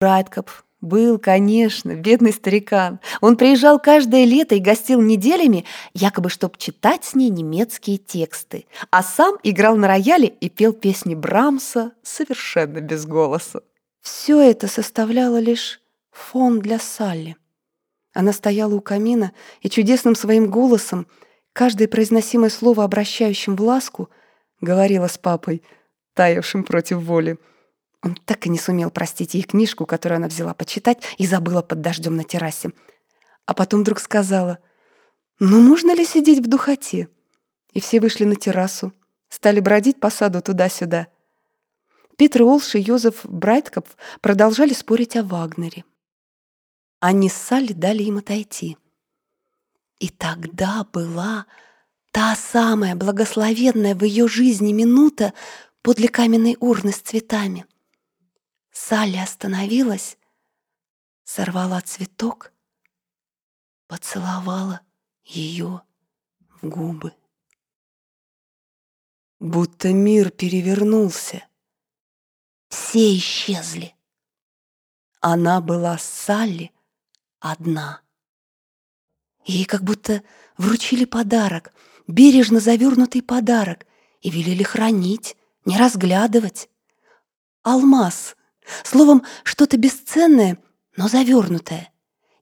Брайткоп был, конечно, бедный старикан. Он приезжал каждое лето и гостил неделями, якобы чтобы читать с ней немецкие тексты, а сам играл на рояле и пел песни Брамса совершенно без голоса. Все это составляло лишь фон для Салли. Она стояла у камина и чудесным своим голосом, каждое произносимое слово обращающим в ласку, говорила с папой, таявшим против воли — он так и не сумел простить ей книжку, которую она взяла почитать и забыла под дождем на террасе. А потом вдруг сказала, «Ну, можно ли сидеть в духоте?» И все вышли на террасу, стали бродить по саду туда-сюда. Питер Олш и Йозеф Брайткопф продолжали спорить о Вагнере. Они с Салли дали им отойти. И тогда была та самая благословенная в ее жизни минута подле каменной урны с цветами. Салли остановилась, сорвала цветок, поцеловала ее в губы. Будто мир перевернулся. Все исчезли. Она была с Салли одна. Ей как будто вручили подарок, бережно завернутый подарок, и велели хранить, не разглядывать. Алмаз Словом, что-то бесценное, но завернутое.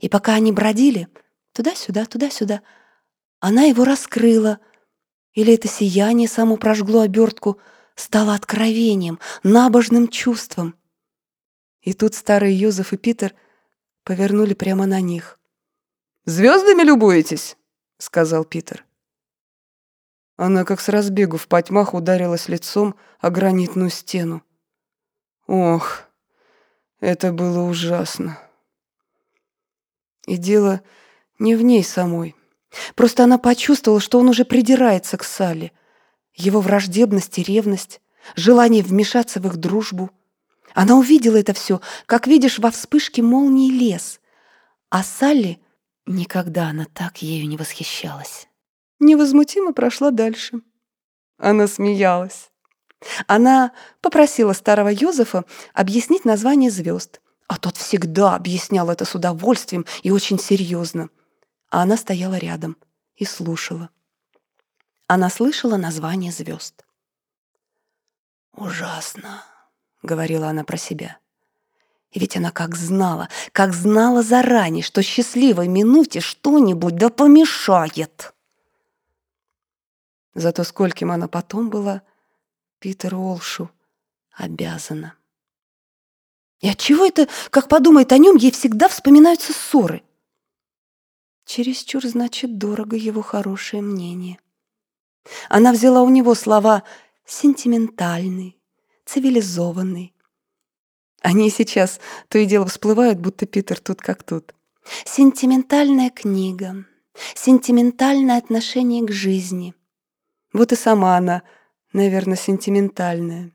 И пока они бродили, туда-сюда, туда-сюда, она его раскрыла. Или это сияние само прожгло обертку, стало откровением, набожным чувством. И тут старый Юзеф и Питер повернули прямо на них. «Звездами любуетесь?» — сказал Питер. Она как с разбегу в потьмах ударилась лицом о гранитную стену. Ох, это было ужасно. И дело не в ней самой. Просто она почувствовала, что он уже придирается к Салли. Его враждебность и ревность, желание вмешаться в их дружбу. Она увидела это все, как видишь во вспышке молнии лес. А Салли никогда она так ею не восхищалась. Невозмутимо прошла дальше. Она смеялась. Она попросила старого Йозефа объяснить название звезд, а тот всегда объяснял это с удовольствием и очень серьезно. А она стояла рядом и слушала. Она слышала название звезд. «Ужасно», — говорила она про себя. И ведь она как знала, как знала заранее, что счастливой минуте что-нибудь да помешает. Зато скольким она потом была — Питер Олшу обязана. И отчего это, как подумает о нем, ей всегда вспоминаются ссоры? Чересчур, значит, дорого его хорошее мнение. Она взяла у него слова «сентиментальный», «цивилизованный». Они сейчас то и дело всплывают, будто Питер тут как тут. Сентиментальная книга, сентиментальное отношение к жизни. Вот и сама она — наверное, сентиментальная.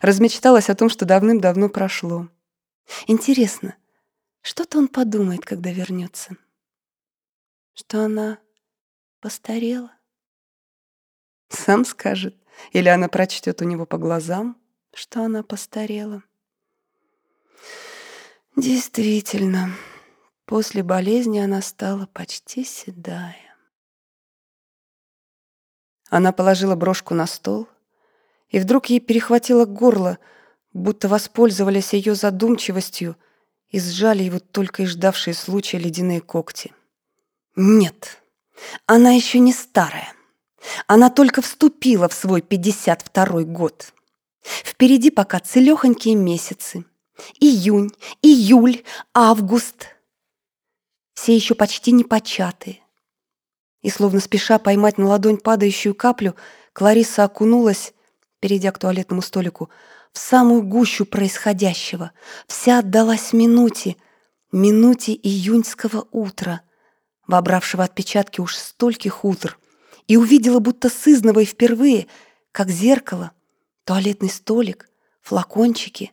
Размечталась о том, что давным-давно прошло. Интересно, что-то он подумает, когда вернется? Что она постарела? Сам скажет. Или она прочтет у него по глазам, что она постарела. Действительно, после болезни она стала почти седая. Она положила брошку на стол, и вдруг ей перехватило горло, будто воспользовались ее задумчивостью и сжали его только и ждавшие случая ледяные когти. Нет, она еще не старая. Она только вступила в свой 52-й год. Впереди пока целехонькие месяцы. Июнь, июль, август. Все еще почти не початые. И словно спеша поймать на ладонь падающую каплю, Клариса окунулась перейдя к туалетному столику, в самую гущу происходящего. Вся отдалась минуте, минуте июньского утра, вобравшего отпечатки уж стольких утр, и увидела, будто сызново и впервые, как зеркало, туалетный столик, флакончики,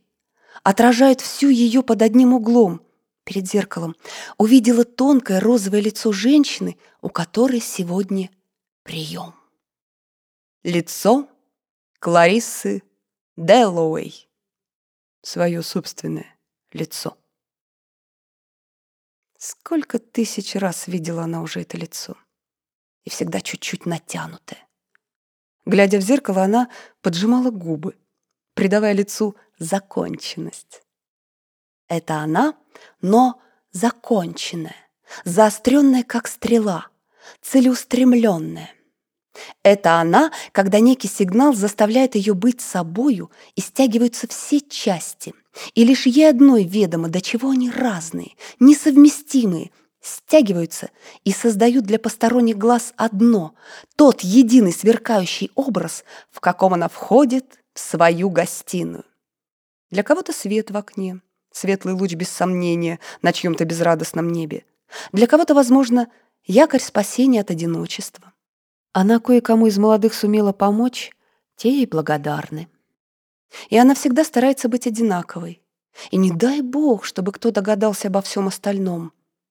отражают всю ее под одним углом, перед зеркалом, увидела тонкое розовое лицо женщины, у которой сегодня прием. Лицо Клариссы Дэллоуэй. Свое собственное лицо. Сколько тысяч раз видела она уже это лицо. И всегда чуть-чуть натянутое. Глядя в зеркало, она поджимала губы, придавая лицу законченность. Это она, но законченная, заостренная, как стрела, целеустремленная. Это она, когда некий сигнал заставляет ее быть собою и стягиваются все части. И лишь ей одной ведомо, до чего они разные, несовместимые, стягиваются и создают для посторонних глаз одно, тот единый сверкающий образ, в каком она входит в свою гостиную. Для кого-то свет в окне, светлый луч без сомнения на чьем-то безрадостном небе. Для кого-то, возможно, якорь спасения от одиночества. Она кое-кому из молодых сумела помочь, те ей благодарны. И она всегда старается быть одинаковой. И не дай бог, чтобы кто догадался обо всем остальном.